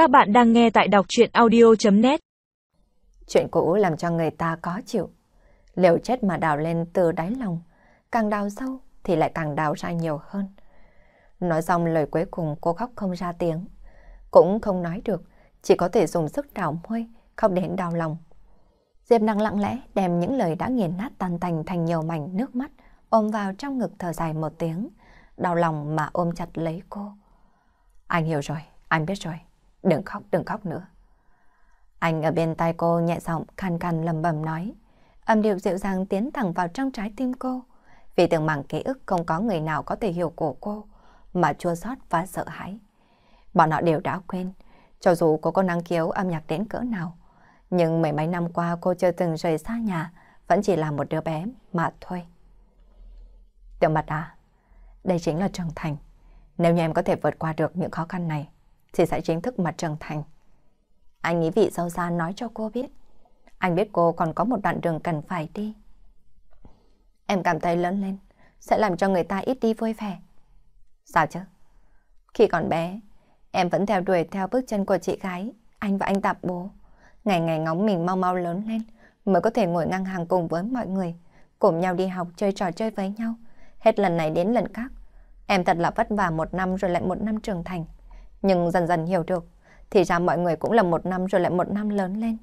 Các bạn đang nghe tại đọc chuyện audio.net Chuyện cũ làm cho người ta có chịu. Liều chết mà đào lên từ đáy lòng, càng đào sâu thì lại càng đào ra nhiều hơn. Nói xong lời cuối cùng cô khóc không ra tiếng. Cũng không nói được, chỉ có thể dùng sức đào môi, khóc đến đau lòng. Diệp năng lặng lẽ đem những lời đã nghiền nát tan thành thành nhiều mảnh nước mắt, ôm vào trong ngực thở dài một tiếng, đau lòng mà ôm chặt lấy cô. Anh hiểu rồi, anh biết rồi. Đừng khóc, đừng khóc nữa. Anh ở bên tai cô nhẹ giọng khàn khàn lầm bầm nói. Âm điệu dịu dàng tiến thẳng vào trong trái tim cô. Vì tưởng mảng ký ức không có người nào có thể hiểu của cô, mà chua xót và sợ hãi. Bọn họ đều đã quên, cho dù cô có năng khiếu âm nhạc đến cỡ nào. Nhưng mấy mấy năm qua cô chưa từng rời xa nhà, vẫn chỉ là một đứa bé mà thôi. Tiểu mặt à, đây chính là trưởng thành. Nếu như em có thể vượt qua được những khó khăn này, thì sẽ chính thức mặt trưởng thành. Anh nghĩ vị dâu xa nói cho cô biết. Anh biết cô còn có một đoạn đường cần phải đi. Em cảm thấy lớn lên, sẽ làm cho người ta ít đi vui vẻ. Sao chứ? Khi còn bé, em vẫn theo đuổi theo bước chân của chị gái, anh và anh tạp bố. Ngày ngày ngóng mình mau mau lớn lên, mới có thể ngồi ngang hàng cùng với mọi người, cùng nhau đi học chơi trò chơi với nhau. Hết lần này đến lần khác, em thật là vất vả một năm rồi lại một năm trưởng thành. Nhưng dần dần hiểu được, thì ra mọi người cũng là một năm rồi lại một năm lớn lên.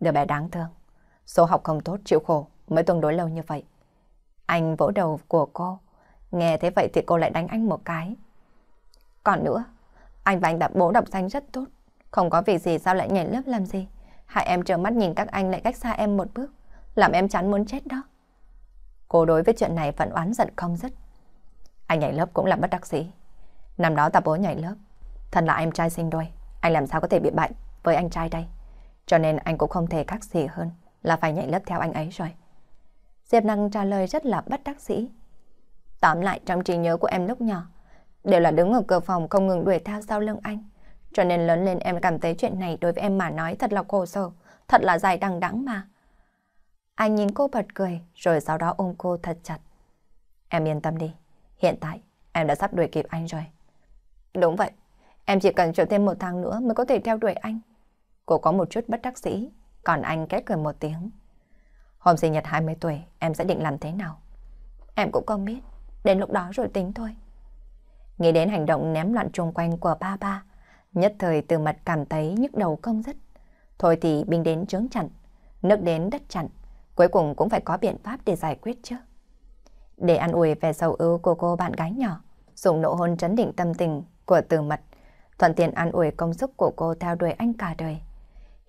Đứa bé đáng thương, số học không tốt chịu khổ mới tương đối lâu như vậy. Anh vỗ đầu của cô, nghe thế vậy thì cô lại đánh anh một cái. Còn nữa, anh và anh đã bố đọc danh rất tốt, không có việc gì sao lại nhảy lớp làm gì. Hai em trợn mắt nhìn các anh lại cách xa em một bước, làm em chán muốn chết đó. Cô đối với chuyện này vẫn oán giận không dứt. Anh nhảy lớp cũng là bất đắc dĩ. Năm đó ta bố nhảy lớp, Thân là em trai sinh đôi, anh làm sao có thể bị bại với anh trai đây? Cho nên anh cũng không thể khác gì hơn là phải nhảy lớp theo anh ấy rồi. Diệp Năng trả lời rất là bất đắc dĩ. Tóm lại trong trí nhớ của em lúc nhỏ, đều là đứng ở cửa phòng không ngừng đuổi theo sau lưng anh. Cho nên lớn lên em cảm thấy chuyện này đối với em mà nói thật là khổ sở, thật là dài đằng đẵng mà. Anh nhìn cô bật cười, rồi sau đó ôm cô thật chặt. Em yên tâm đi, hiện tại em đã sắp đuổi kịp anh rồi. Đúng vậy, Em chỉ cần chờ thêm một tháng nữa mới có thể theo đuổi anh. Cô có một chút bất đắc dĩ, còn anh kết cười một tiếng. Hôm sinh nhật 20 tuổi, em sẽ định làm thế nào? Em cũng không biết, đến lúc đó rồi tính thôi. Nghĩ đến hành động ném loạn chung quanh của ba ba, nhất thời từ mặt cảm thấy nhức đầu công dứt. Thôi thì binh đến trướng chặn, nước đến đất chặn, cuối cùng cũng phải có biện pháp để giải quyết chứ. Để ăn ủi về sầu ưu của cô bạn gái nhỏ, dùng nộ hôn trấn định tâm tình của từ mật thuận tiện an ủi công sức của cô theo đuổi anh cả đời.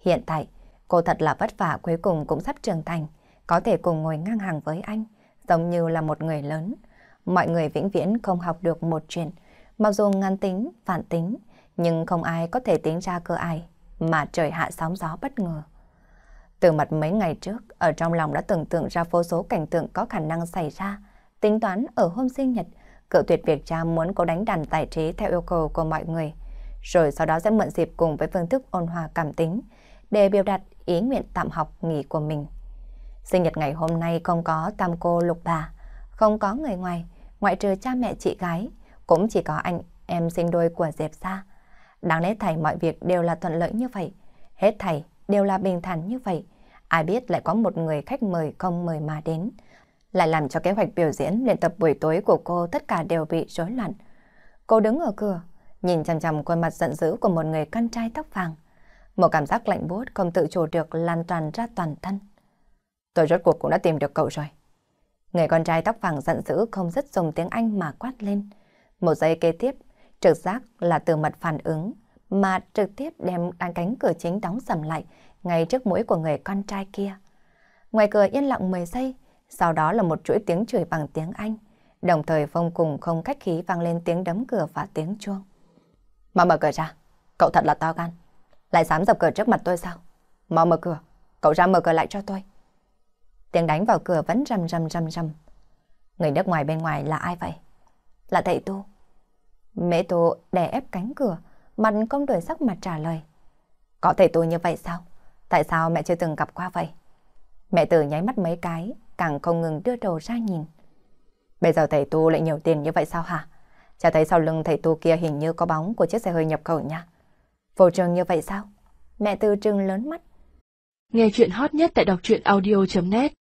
Hiện tại, cô thật là vất vả cuối cùng cũng sắp trưởng thành, có thể cùng ngồi ngang hàng với anh, giống như là một người lớn. Mọi người vĩnh viễn không học được một chuyện, mặc dù ngăn tính, phản tính, nhưng không ai có thể tính ra cơ ai, mà trời hạ sóng gió bất ngờ. Từ mặt mấy ngày trước, ở trong lòng đã tưởng tượng ra vô số cảnh tượng có khả năng xảy ra, tính toán ở hôm sinh nhật, cự tuyệt việc cha muốn cô đánh đàn tài trí theo yêu cầu của mọi người rồi sau đó sẽ mượn dịp cùng với phương thức ôn hòa cảm tính để biểu đạt ý nguyện tạm học nghỉ của mình. Sinh nhật ngày hôm nay không có tam cô lục bà, không có người ngoài, ngoại trừ cha mẹ chị gái, cũng chỉ có anh em sinh đôi của Diệp Sa. Đáng lẽ thầy mọi việc đều là thuận lợi như vậy, hết thầy đều là bình thản như vậy. Ai biết lại có một người khách mời không mời mà đến, lại làm cho kế hoạch biểu diễn luyện tập buổi tối của cô tất cả đều bị rối loạn. Cô đứng ở cửa, nhìn chằm chằm khuôn mặt giận dữ của một người con trai tóc vàng. Một cảm giác lạnh buốt không tự chủ được lan toàn ra toàn thân. Tôi rốt cuộc cũng đã tìm được cậu rồi. Người con trai tóc vàng giận dữ không dứt dùng tiếng Anh mà quát lên. Một giây kế tiếp, trực giác là từ mặt phản ứng, mà trực tiếp đem cánh cửa chính đóng sầm lại ngay trước mũi của người con trai kia. Ngoài cửa yên lặng 10 giây, sau đó là một chuỗi tiếng chửi bằng tiếng Anh, đồng thời phong cùng không cách khí vang lên tiếng đấm cửa và tiếng chuông. Mau mở cửa ra, cậu thật là to gan. Lại dám dập cửa trước mặt tôi sao? Mau mở cửa, cậu ra mở cửa lại cho tôi. Tiếng đánh vào cửa vẫn rầm rầm rầm rầm. Người nước ngoài bên ngoài là ai vậy? Là thầy Tu. Mẹ Tu đè ép cánh cửa, mặt không đổi sắc mặt trả lời. Có thầy Tu như vậy sao? Tại sao mẹ chưa từng gặp qua vậy? Mẹ tử nháy mắt mấy cái, càng không ngừng đưa đầu ra nhìn. Bây giờ thầy Tu lại nhiều tiền như vậy sao hả? Chả thấy sau lưng thầy tu kia hình như có bóng của chiếc xe hơi nhập khẩu nha. Vô trường như vậy sao? Mẹ Tư trưng lớn mắt. Nghe chuyện hot nhất tại đọc truyện audio.net